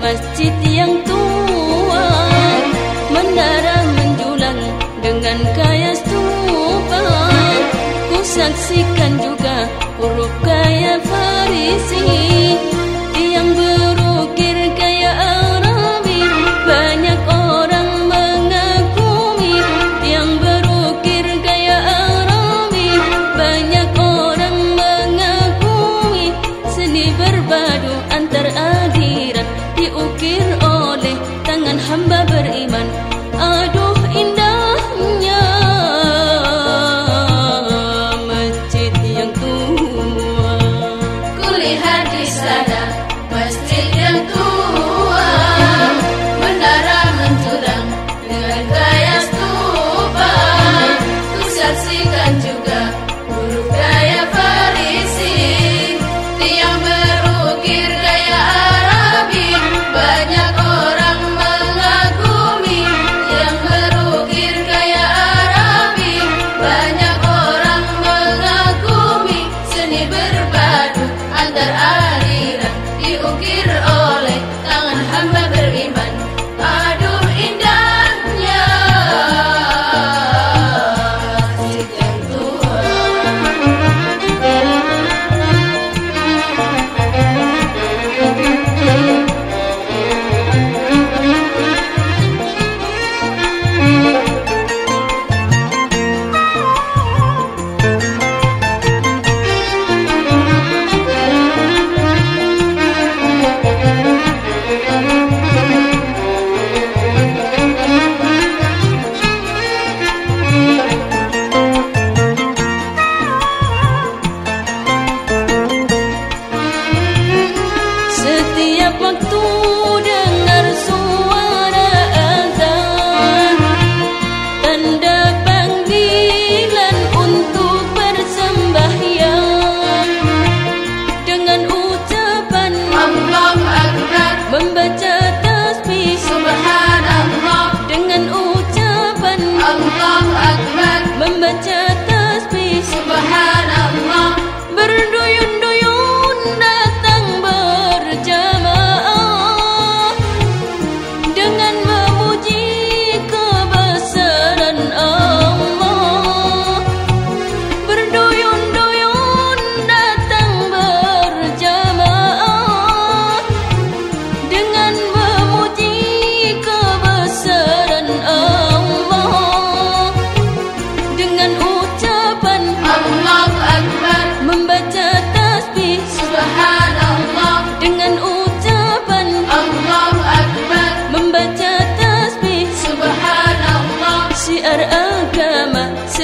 masjid yang tua menara menjulang dengan kaya stupa. Ku saksikan juga huruf kaya farisi. beraliran diukir waktu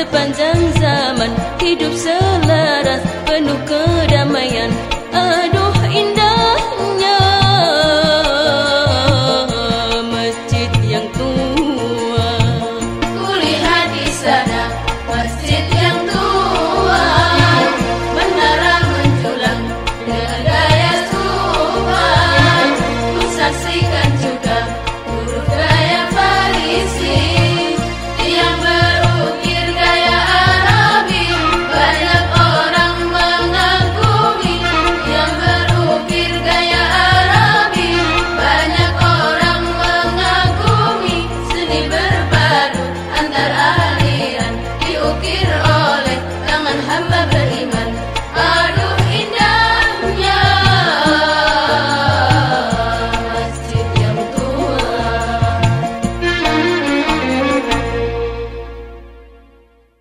sepanjang zaman hidup selaras penuh kedamaian. Aduh.